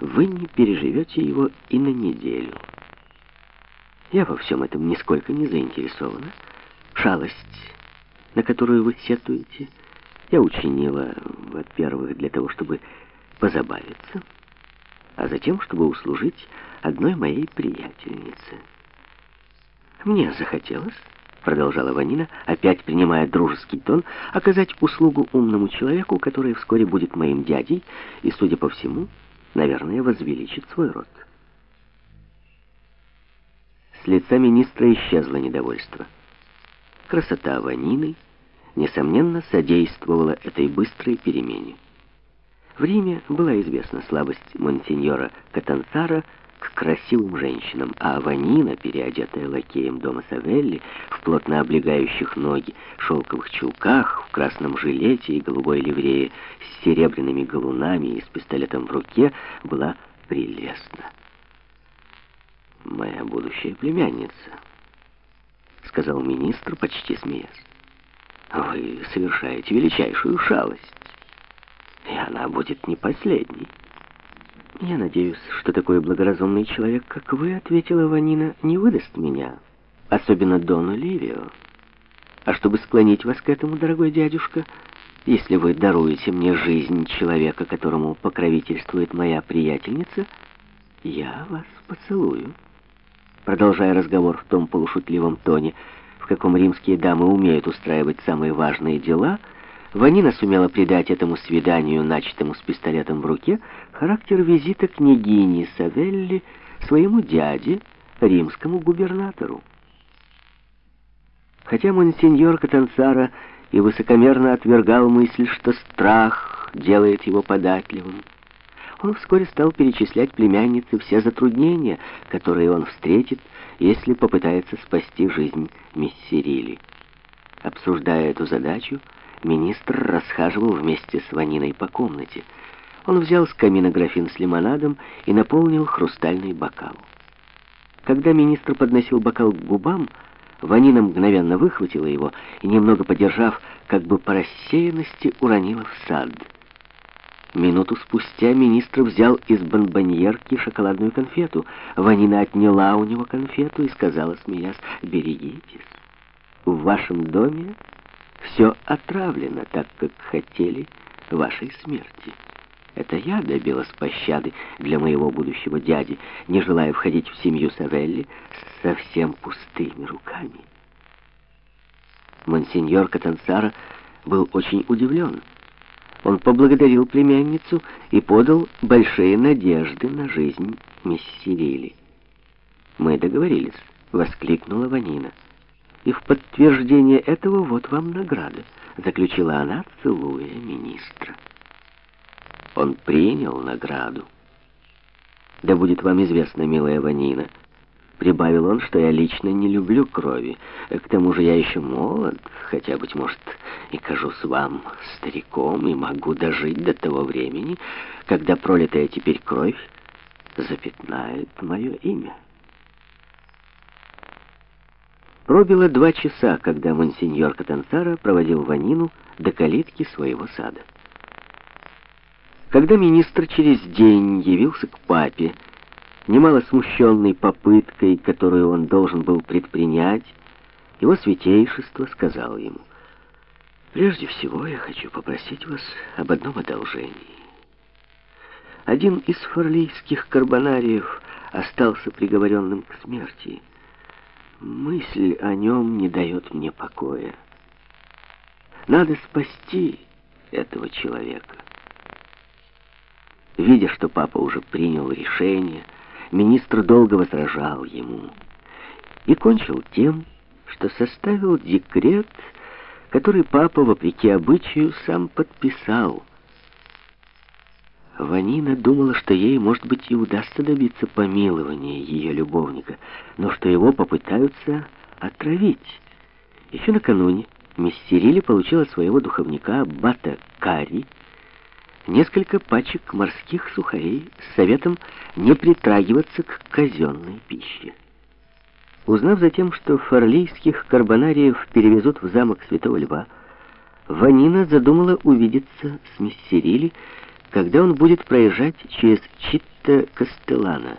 вы не переживете его и на неделю. Я во всем этом нисколько не заинтересована. Шалость, на которую вы сетуете, я учинила, во-первых, для того, чтобы позабавиться, а затем, чтобы услужить одной моей приятельнице. Мне захотелось, продолжала Ванина, опять принимая дружеский тон, оказать услугу умному человеку, который вскоре будет моим дядей и, судя по всему, наверное, возвеличит свой род. С лица министра исчезло недовольство. Красота Ванины, несомненно, содействовала этой быстрой перемене. В Риме была известна слабость монсеньора Катансара к красивым женщинам, а Ванина, переодетая лакеем дома Савелли, в плотно облегающих ноги, шелковых чулках, в красном жилете и голубой ливрее с серебряными галунами и с пистолетом в руке, была прелестна моя будущая племянница», — сказал министр, почти смеясь. «Вы совершаете величайшую шалость, и она будет не последней». «Я надеюсь, что такой благоразумный человек, как вы, — ответила Ванина, — не выдаст меня, особенно Дону Ливио. А чтобы склонить вас к этому, дорогой дядюшка, если вы даруете мне жизнь человека, которому покровительствует моя приятельница, я вас поцелую» продолжая разговор в том полушутливом тоне, в каком римские дамы умеют устраивать самые важные дела, Ванина сумела придать этому свиданию, начатому с пистолетом в руке, характер визита княгини Савелли своему дяде, римскому губернатору. Хотя монсеньор Катансара и высокомерно отвергал мысль, что страх делает его податливым, он вскоре стал перечислять племяннице все затруднения, которые он встретит, если попытается спасти жизнь миссерили. Обсуждая эту задачу, министр расхаживал вместе с Ваниной по комнате. Он взял с камина графин с лимонадом и наполнил хрустальный бокал. Когда министр подносил бокал к губам, Ванина мгновенно выхватила его и, немного подержав, как бы по рассеянности уронила в сад — Минуту спустя министр взял из бонбоньерки шоколадную конфету. Ванина отняла у него конфету и сказала, смеясь, «Берегитесь, в вашем доме все отравлено так, как хотели вашей смерти». Это я добилась пощады для моего будущего дяди, не желая входить в семью Савелли с совсем пустыми руками. Монсеньор Катансара был очень удивлен. Он поблагодарил племянницу и подал большие надежды на жизнь мисс Сирили. «Мы договорились», — воскликнула Ванина. «И в подтверждение этого вот вам награда», — заключила она, целуя министра. Он принял награду. «Да будет вам известно, милая Ванина», Прибавил он, что я лично не люблю крови. К тому же я еще молод, хотя, быть может, и кажусь вам стариком, и могу дожить до того времени, когда пролитая теперь кровь запятнает мое имя. Пробило два часа, когда монсеньор Катансара проводил Ванину до калитки своего сада. Когда министр через день явился к папе, немало смущенный попыткой, которую он должен был предпринять, его святейшество сказал ему, «Прежде всего я хочу попросить вас об одном одолжении. Один из форлийских карбонариев остался приговоренным к смерти. Мысль о нем не дает мне покоя. Надо спасти этого человека». Видя, что папа уже принял решение, министр долго возражал ему и кончил тем, что составил декрет, который папа, вопреки обычаю, сам подписал. Ванина думала, что ей, может быть, и удастся добиться помилования ее любовника, но что его попытаются отравить. Еще накануне мисс Сирили получила своего духовника Бата Кари, несколько пачек морских сухарей с советом не притрагиваться к казенной пище. Узнав затем, что форлийских карбонариев перевезут в замок Святого Льва, Ванина задумала увидеться с мисс Сирили, когда он будет проезжать через Читта-Кастеллана.